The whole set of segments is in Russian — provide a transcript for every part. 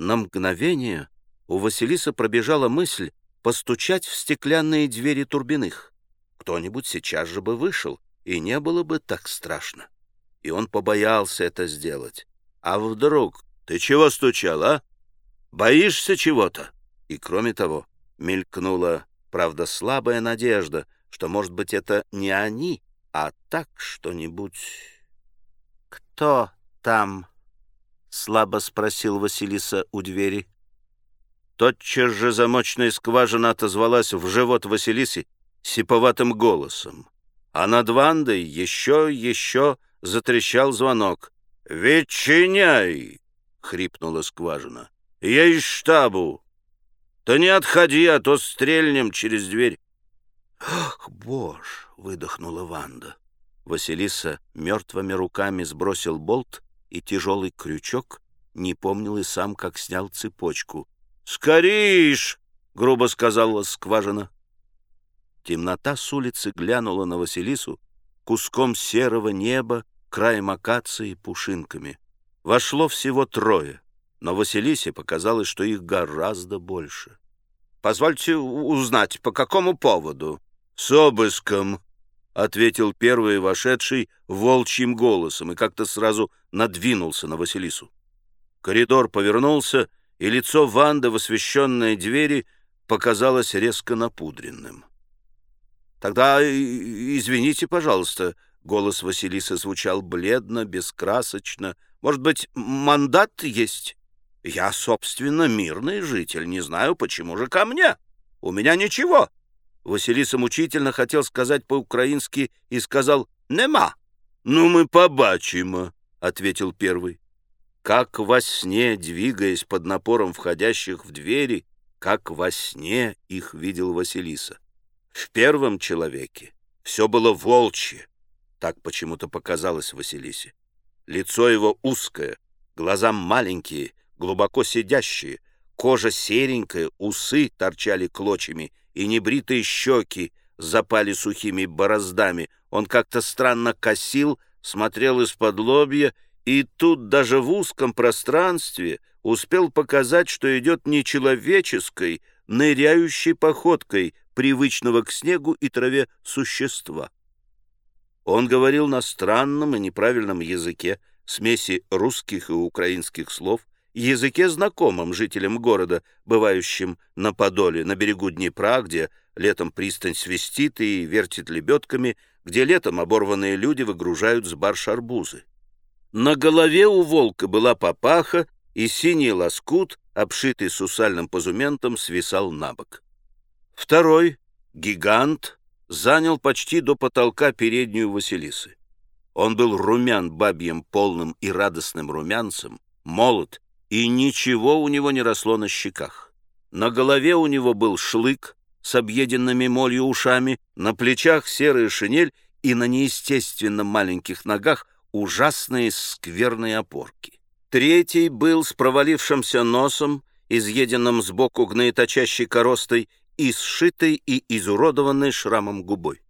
На мгновение у Василиса пробежала мысль постучать в стеклянные двери Турбиных. Кто-нибудь сейчас же бы вышел, и не было бы так страшно. И он побоялся это сделать. А вдруг? Ты чего стучал, а? Боишься чего-то? И кроме того, мелькнула, правда, слабая надежда, что, может быть, это не они, а так что-нибудь... «Кто там?» — слабо спросил Василиса у двери. Тотчас же замочная скважина отозвалась в живот Василисы сиповатым голосом. А над Вандой еще, еще затрещал звонок. «Ветчиняй!» — хрипнула скважина. «Я из штабу! Да не отходи, а то стрельнем через дверь!» «Ах, боже!» — выдохнула Ванда. Василиса мертвыми руками сбросил болт, и тяжелый крючок не помнил и сам, как снял цепочку. «Скоришь!» — грубо сказала скважина. Темнота с улицы глянула на Василису куском серого неба, краем акации, пушинками. Вошло всего трое, но Василисе показалось, что их гораздо больше. «Позвольте узнать, по какому поводу?» «С обыском», — ответил первый вошедший волчьим голосом и как-то сразу надвинулся на Василису. Коридор повернулся, и лицо Ванды в освещенной двери показалось резко напудренным. «Тогда извините, пожалуйста», — голос Василисы звучал бледно, бескрасочно. «Может быть, мандат есть? Я, собственно, мирный житель, не знаю, почему же ко мне. У меня ничего». Василиса мучительно хотел сказать по-украински и сказал «нема». «Ну, мы побачимо», — ответил первый. Как во сне, двигаясь под напором входящих в двери, как во сне их видел Василиса. В первом человеке все было волчье, так почему-то показалось Василисе. Лицо его узкое, глаза маленькие, глубоко сидящие, кожа серенькая, усы торчали клочьями, и небритые щеки запали сухими бороздами. Он как-то странно косил, смотрел из-под лобья, и тут даже в узком пространстве успел показать, что идет не человеческой, ныряющей походкой привычного к снегу и траве существа. Он говорил на странном и неправильном языке, смеси русских и украинских слов, языке знакомым жителям города, бывающим на Подоле, на берегу Днепра, где летом пристань свистит и вертит лебедками, где летом оборванные люди выгружают с барж арбузы. На голове у волка была папаха, и синий лоскут, обшитый сусальным позументом, свисал на бок. Второй, гигант, занял почти до потолка переднюю Василисы. Он был румян бабьем полным и радостным румянцем, молод, и ничего у него не росло на щеках. На голове у него был шлык с объеденными молью ушами, на плечах серая шинель и на неестественно маленьких ногах ужасные скверные опорки. Третий был с провалившимся носом, изъеденным сбоку гноеточащей коростой и сшитой и изуродованной шрамом губой.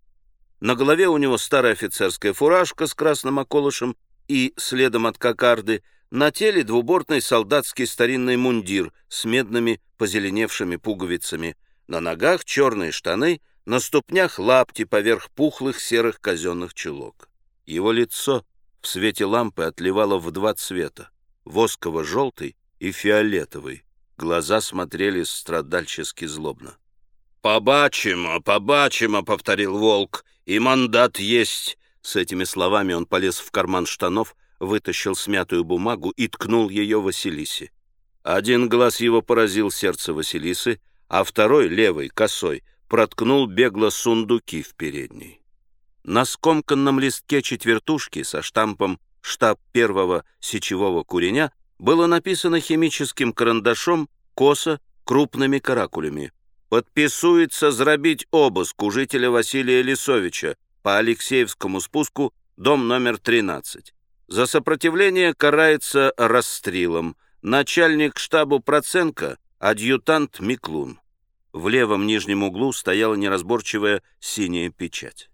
На голове у него старая офицерская фуражка с красным околышем и следом от кокарды, на теле двубортный солдатский старинный мундир с медными позеленевшими пуговицами, на ногах черные штаны, на ступнях лапти поверх пухлых серых казенных чулок. Его лицо в свете лампы отливало в два цвета — восково-желтый и фиолетовый. Глаза смотрели страдальчески злобно. «Побачимо, побачимо», — повторил волк, — «и мандат есть». С этими словами он полез в карман штанов, вытащил смятую бумагу и ткнул ее Василисе. Один глаз его поразил сердце Василисы, а второй, левый, косой, проткнул бегло сундуки в передней. На скомканном листке четвертушки со штампом «Штаб первого сечевого куреня» было написано химическим карандашом косо крупными каракулями подписуется зробить обыск у жителя Василия Лисовича по Алексеевскому спуску, дом номер 13. За сопротивление карается расстрелом. Начальник штабу Проценко, адъютант Миклун. В левом нижнем углу стояла неразборчивая синяя печать.